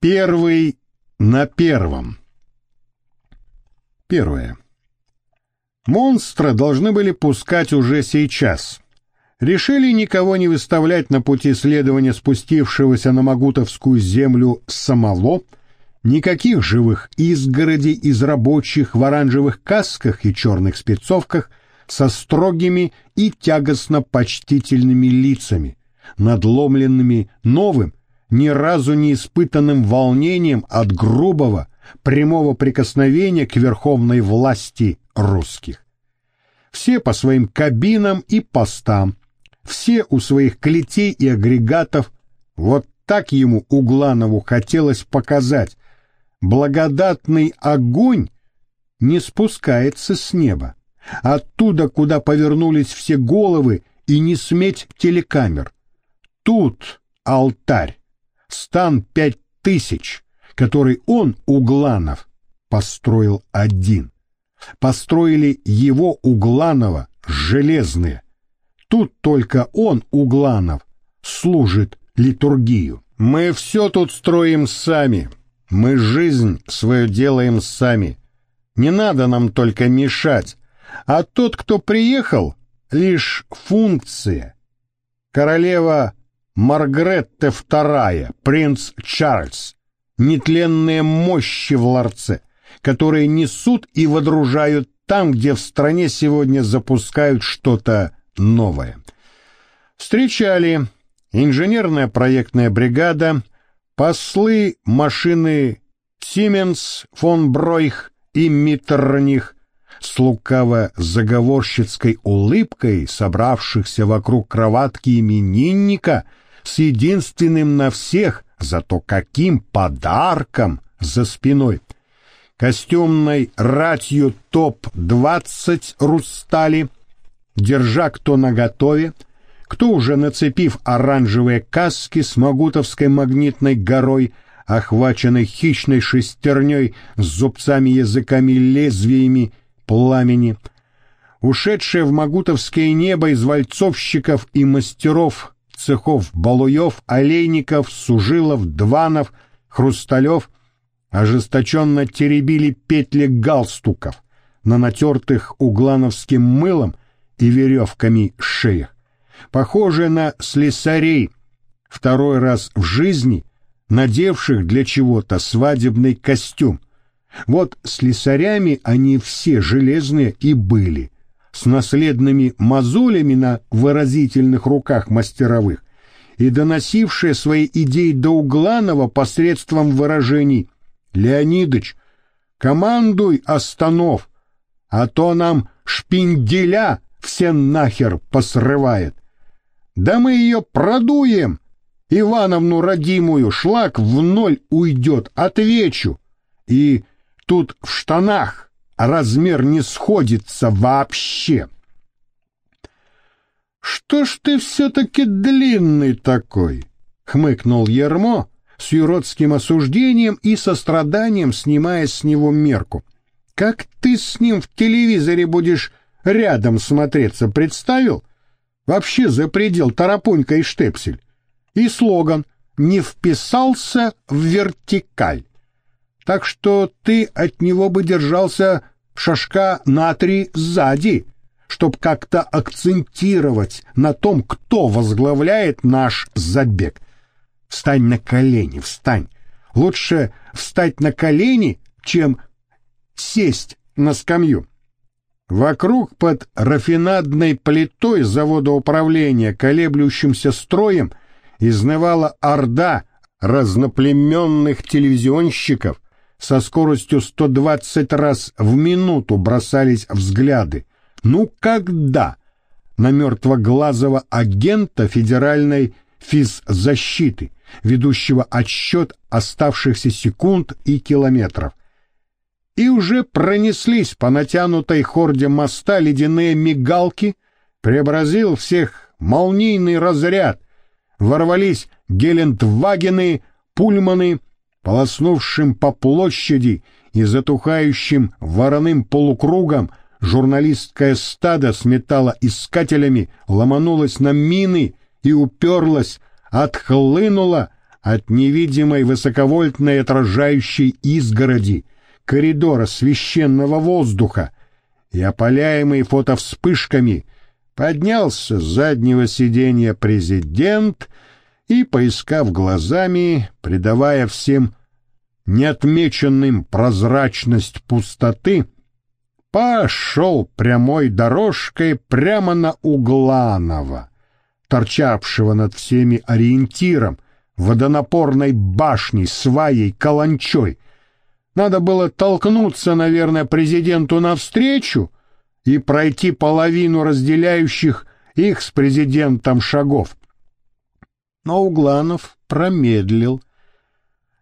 Первый на первом. Первое. Монстра должны были пускать уже сейчас. Решили никого не выставлять на пути следования спустившегося на Магутовскую землю самого, никаких живых изгородей из рабочих в оранжевых касках и черных спецовках со строгими и тягостно почтительными лицами, надломленными новым, ни разу не испытанным волнением от грубого, прямого прикосновения к верховной власти русских. Все по своим кабинам и постам, все у своих клетей и агрегатов, вот так ему Угланову хотелось показать. Благодатный огонь не спускается с неба. Оттуда, куда повернулись все головы, и не сметь телекамер. Тут алтарь, стан пять тысяч, который он, Угланов, построил один. Построили его Угланова железные. Тут только он, Угланов, служит литургию. Мы все тут строим сами. Мы жизнь свою делаем сами. Не надо нам только мешать. А тот, кто приехал, лишь функция. Королева Маргаретта II, принц Чарльз, нетленные мощи в ларце, которые несут и водружают там, где в стране сегодня запускают что-то новое. Встречали инженерная проектная бригада, послы машины Сименс, фон Бройх и Миттерних, с лукаво-заговорщицкой улыбкой собравшихся вокруг кроватки именинника — с единственным на всех, зато каким подарком за спиной. Костюмной ратью топ-20 рустали, держа кто наготове, кто уже нацепив оранжевые каски с Магутовской магнитной горой, охваченной хищной шестерней с зубцами, языками, лезвиями пламени, ушедшие в Магутовское небо из вальцовщиков и мастеров цехов Балуев, Олейников, Сужилов, Дванов, Хрусталев ожесточенно теребили петли галстуков на натертых углановским мылом и веревками шеях. Похожие на слесарей, второй раз в жизни надевших для чего-то свадебный костюм. Вот слесарями они все железные и были — с наследными мозолями на выразительных руках мастеровых и доносившая свои идеи до Угланова посредством выражений «Леонидыч, командуй останов, а то нам шпинделя все нахер посрывает. Да мы ее продуем, Ивановну родимую, шлак в ноль уйдет, отвечу. И тут в штанах размер не сходится вообще. «Что ж ты все-таки длинный такой?» — хмыкнул Ермо с юродским осуждением и состраданием, снимая с него мерку. «Как ты с ним в телевизоре будешь рядом смотреться, представил? Вообще за предел тарапунька и штепсель. И слоган «Не вписался в вертикаль» так что ты от него бы держался шашка на три сзади, чтоб как-то акцентировать на том, кто возглавляет наш забег. Встань на колени, встань. Лучше встать на колени, чем сесть на скамью. Вокруг под рафинадной плитой завода управления колеблющимся строем изнывала орда разноплеменных телевизионщиков, со скоростью 120 раз в минуту бросались взгляды. Ну когда? На мертвоглазого агента федеральной физзащиты, ведущего отсчет оставшихся секунд и километров. И уже пронеслись по натянутой хорде моста ледяные мигалки, преобразил всех молнийный разряд, ворвались гелендвагены, пульманы, полоснувшим по площади и затухающим вороным полукругом, журналистское стадо с металлоискателями ломанулось на мины и уперлось, отхлынуло, от невидимой высоковольтной отражающей изгороди, коридора священного воздуха, и, опаляемый фотовспышками, поднялся с заднего сиденья президент и, поискав глазами, придавая всем неотмеченным прозрачность пустоты, пошел прямой дорожкой прямо на Угланова, торчавшего над всеми ориентиром, водонапорной башней, сваей, каланчой. Надо было толкнуться, наверное, президенту навстречу и пройти половину разделяющих их с президентом шагов. Но Угланов промедлил,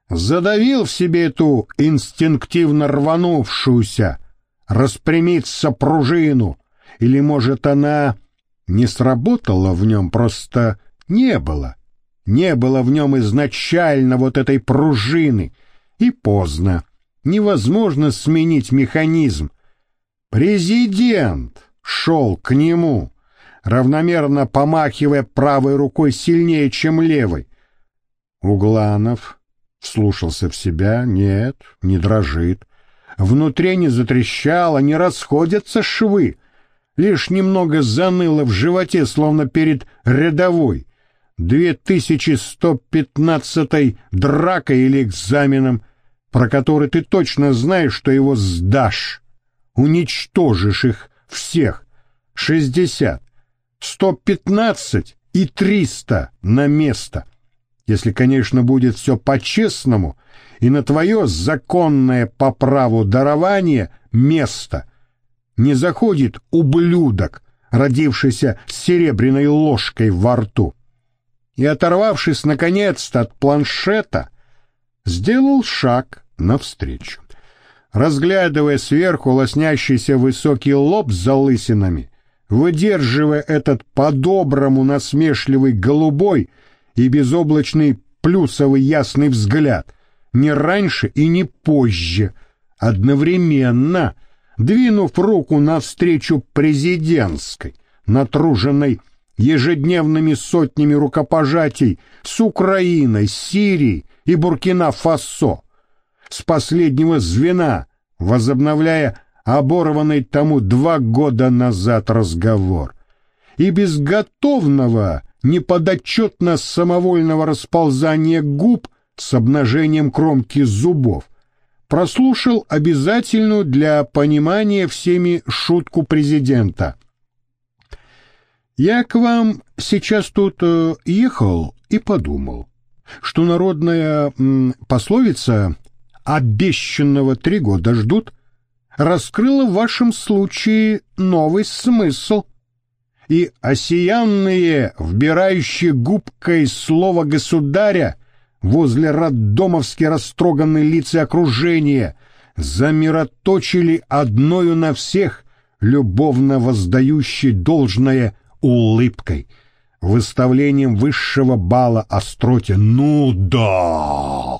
задавил в себе эту инстинктивно рванувшуюся, распрямиться пружину, или, может, она не сработала в нем, просто не было. Не было в нем изначально вот этой пружины, и поздно. Невозможно сменить механизм. Президент шел к нему, равномерно помахивая правой рукой сильнее, чем левой. Угланов вслушался в себя, нет, не дрожит. Внутри не затрещало, не расходятся швы. Лишь немного заныло в животе, словно перед рядовой. 2115 дракой или экзаменом, про который ты точно знаешь, что его сдашь. Уничтожишь их всех. 60, 115 и 300 на место. Если, конечно, будет все по-честному, и на твое законное по праву дарование место не заходит ублюдок, родившийся с серебряной ложкой во рту и, оторвавшись наконец-то от планшета, сделал шаг навстречу. Разглядывая сверху лоснящийся высокий лоб с залысинами, выдерживая этот по-доброму насмешливый голубой и безоблачный плюсовый ясный взгляд, не раньше и не позже, одновременно, двинув руку навстречу президентской, натруженной ежедневными сотнями рукопожатий с Украиной, Сирией и Буркина-Фасо, с последнего звена, возобновляя оборванный тому два года назад разговор, и без готовного, неподотчетно самовольного расползания губ с обнажением кромки зубов, прослушал обязательную для понимания всеми шутку президента — я к вам сейчас тут э, ехал и подумал, что народная пословица «обещанного три года ждут» раскрыла в вашем случае новый смысл. И осиянные, вбирающие губкой слово государя возле роддомовски растроганной лица окружения замироточили одною на всех, любовно воздающей должное улыбкой, выставлением высшего бала остроте «Ну да!»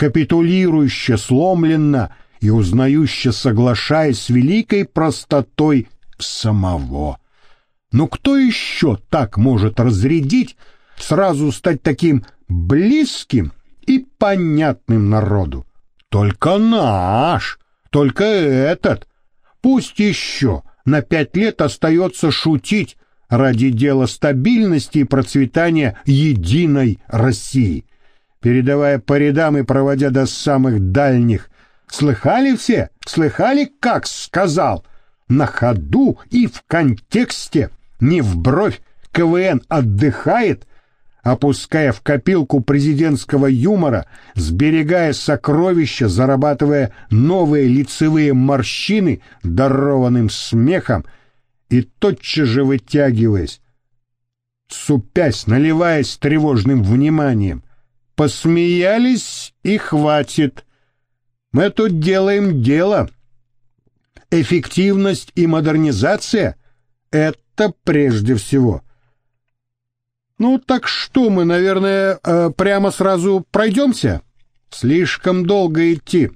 капитулирующе, сломленно и узнающе соглашаясь с великой простотой самого. Но кто еще так может разрядить, сразу стать таким близким и понятным народу? Только наш, только этот. Пусть еще на пять лет остается шутить ради дела стабильности и процветания единой России, передавая по рядам и проводя до самых дальних. Слыхали все? Слыхали, как сказал? На ходу и в контексте, не в бровь, КВН отдыхает, опуская в копилку президентского юмора, сберегая сокровища, зарабатывая новые лицевые морщины дарованным смехом и тотчас же вытягиваясь, супясь, наливаясь тревожным вниманием. Посмеялись и хватит. Мы тут делаем дело. Эффективность и модернизация — это прежде всего — ну, так что мы, наверное, э, прямо сразу пройдемся? Слишком долго идти.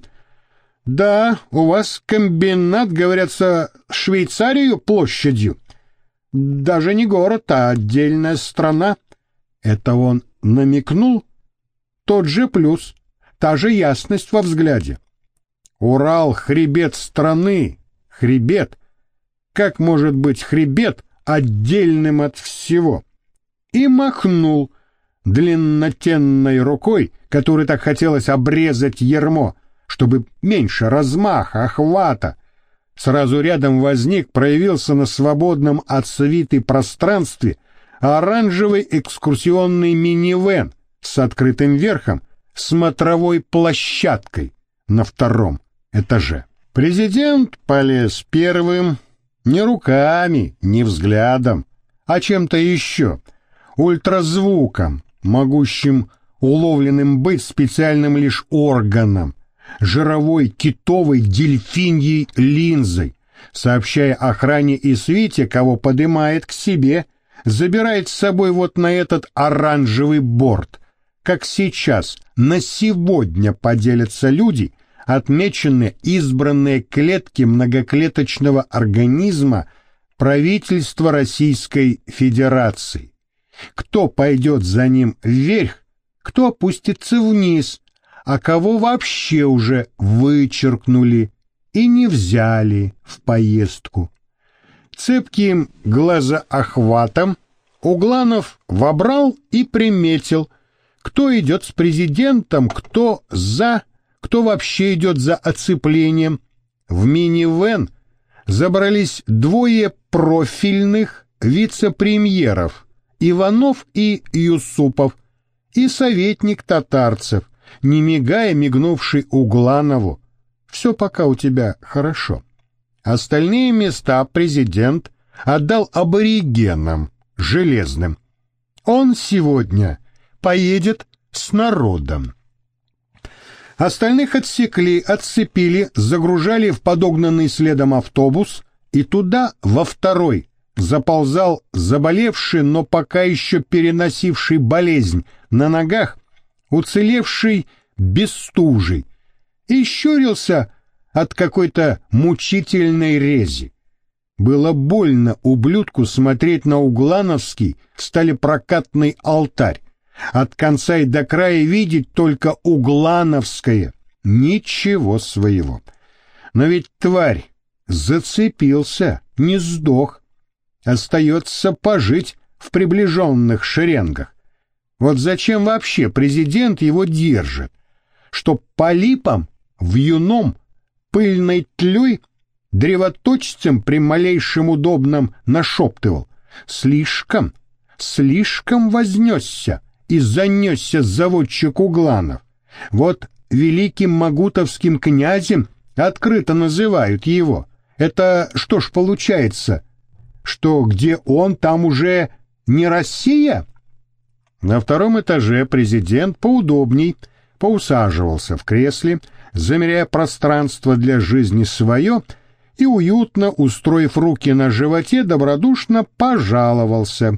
Да, у вас комбинат, говорятся, Швейцарию площадью. Даже не город, а отдельная страна. Это он намекнул тот же плюс, та же ясность во взгляде. Урал — хребет страны, хребет. Как может быть хребет отдельным от всего? И махнул длиннотенной рукой, которой так хотелось обрезать ермо, чтобы меньше размаха, охвата. Сразу рядом возник, проявился на свободном от свиты пространстве оранжевый экскурсионный минивэн с открытым верхом, смотровой площадкой на втором этаже. Президент полез первым, не руками, не взглядом, а чем-то еще, ультразвуком, могущим уловленным быть специальным лишь органом, жировой китовой дельфиньей линзой, сообщая охране и свите, кого подымает к себе, забирает с собой вот на этот оранжевый борт, как сейчас, на сегодня поделятся люди, отмеченные избранные клетки многоклеточного организма правительства Российской Федерации. Кто пойдет за ним вверх, кто опустится вниз, а кого вообще уже вычеркнули и не взяли в поездку. Цепким глазоохватом Угланов вобрал и приметил, кто идет с президентом, кто за, кто вообще идет за оцеплением. В минивэн забрались двое профильных вице-премьеров Иванов и Юсупов и советник татарцев, не мигая мигнувший Угланову. Все пока у тебя хорошо. Остальные места президент отдал аборигенам, железным. Он сегодня поедет с народом. Остальных отсекли, отцепили, загружали в подогнанный следом автобус, и туда, во второй, заползал заболевший, но пока еще переносивший болезнь на ногах, уцелевший бестужий, и щурился от какой-то мучительной рези. Было больно ублюдку смотреть на Углановский сталепрокатный алтарь. От конца и до края видеть только Углановское. Ничего своего. Но ведь тварь зацепился, не сдох. Остается пожить в приближенных шеренгах. Вот зачем вообще президент его держит? Чтоб по липам, юном, пыльной тлей древоточцем при малейшем удобном нашептывал. Слишком, слишком вознесся и занесся заводчик Угланов. Вот великим магутовским князем открыто называют его. Это что ж получается, что где он, там уже не Россия? На втором этаже президент поудобней поусаживался в кресле, замеряя пространство для жизни свое — и, уютно устроив руки на животе, добродушно пожаловался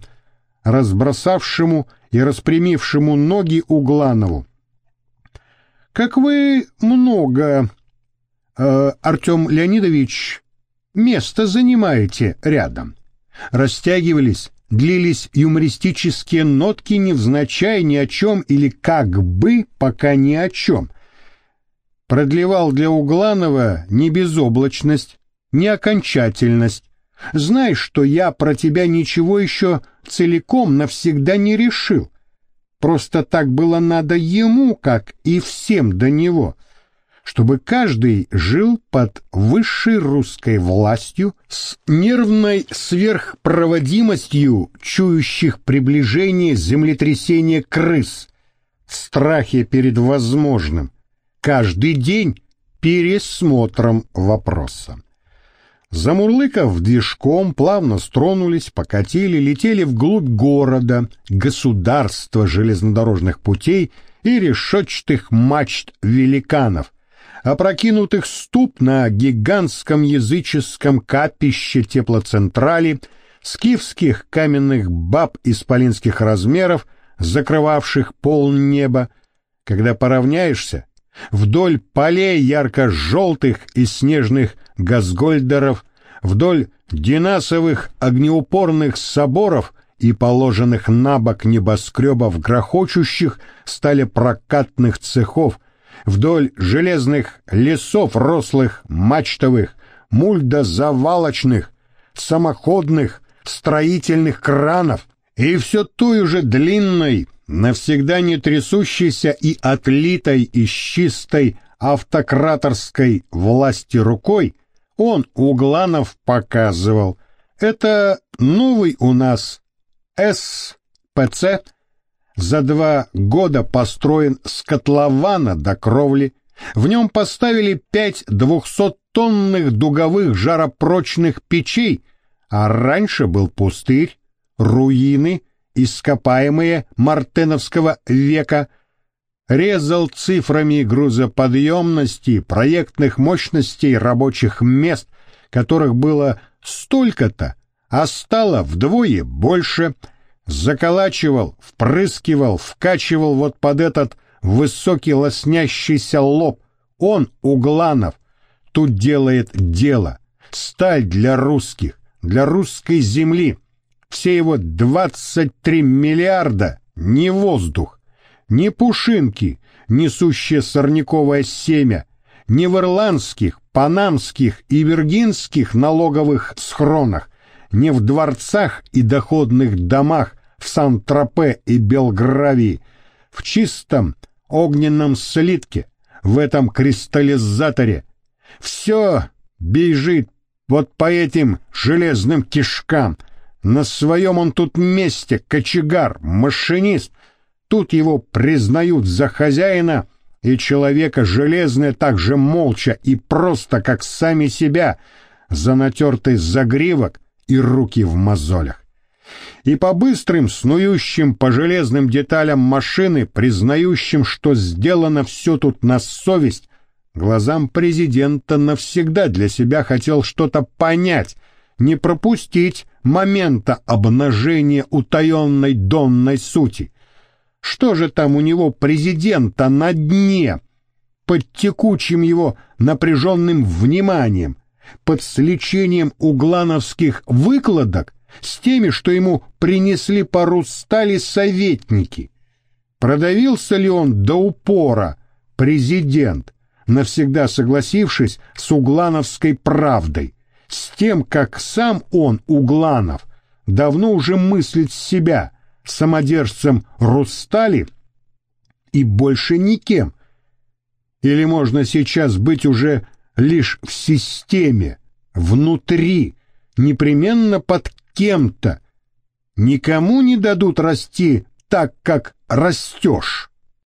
разбросавшему и распрямившему ноги Угланову. «Как вы много, э, Артем Леонидович, место занимаете рядом?» Растягивались, длились юмористические нотки невзначай ни о чем или как бы пока ни о чем. Продлевал для Угланова не безоблачность, неокончательность. Знай, что я про тебя ничего еще целиком навсегда не решил. Просто так было надо ему, как и всем до него, чтобы каждый жил под высшей русской властью с нервной сверхпроводимостью чующих приближение землетрясения крыс, страхе перед возможным, каждый день пересмотром вопроса. Замурлыков движком, плавно стронулись, покатили, летели вглубь города, государства железнодорожных путей и решетчатых мачт великанов, опрокинутых ступ на гигантском языческом капище теплоцентрали, скифских каменных баб исполинских размеров, закрывавших пол неба. Когда поравняешься, вдоль полей ярко-желтых и снежных газгольдеров, вдоль динасовых огнеупорных соборов и положенных на бок небоскребов грохочущих стали прокатных цехов, вдоль железных лесов рослых, мачтовых, мульдозавалочных, самоходных, строительных кранов, и все той же длинной, навсегда не трясущейся и отлитой из чистой автократорской власти рукой, он Угланов показывал. Это новый у нас СПЦ, за два года построен с котлована до кровли. В нем поставили пять двухсоттонных дуговых жаропрочных печей, а раньше был пустырь, руины, ископаемые мартеновского века, резал цифрами грузоподъемности, проектных мощностей рабочих мест, которых было столько-то, а стало вдвое больше, заколачивал, впрыскивал, вкачивал вот под этот высокий лоснящийся лоб. Он, Угланов, тут делает дело, сталь для русских, для русской земли. Все его 23 миллиарда — не воздух, не пушинки, несущие сорняковое семя, не в ирландских, панамских и виргинских налоговых схронах, не в дворцах и доходных домах в Сан-Тропе и Белгравии, в чистом огненном слитке, в этом кристаллизаторе. Все бежит вот по этим железным кишкам. На своем он тут месте, кочегар, машинист. Тут его признают за хозяина и человека железное так же молча и просто, как сами себя, за натертый загривок и руки в мозолях. И по быстрым, снующим по железным деталям машины, признающим, что сделано все тут на совесть, глазам президента навсегда для себя хотел что-то понять, не пропустить момента обнажения утаенной донной сути. Что же там у него президента на дне, под текучим его напряженным вниманием, под сличением углановских выкладок с теми, что ему принесли пару стали советники? Продавился ли он до упора, президент, навсегда согласившись с углановской правдой, с тем, как сам он, Угланов, давно уже мыслит себя самодержцем Рустали и больше никем? Или можно сейчас быть уже лишь в системе, внутри, непременно под кем-то? Никому не дадут расти так, как растешь.